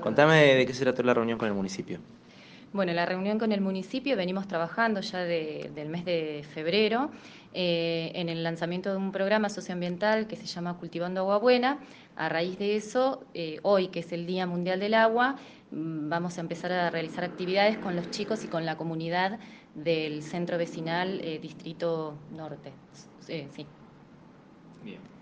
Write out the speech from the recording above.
Contame de qué se trató la reunión con el municipio. Bueno, la reunión con el municipio venimos trabajando ya del mes de febrero eh, en el lanzamiento de un programa socioambiental que se llama Cultivando Agua Buena. A raíz de eso, eh, hoy que es el Día Mundial del Agua, mm, vamos a empezar a realizar actividades con los chicos y con la comunidad del centro vecinal eh, Distrito Norte. Eh, sí. Bien.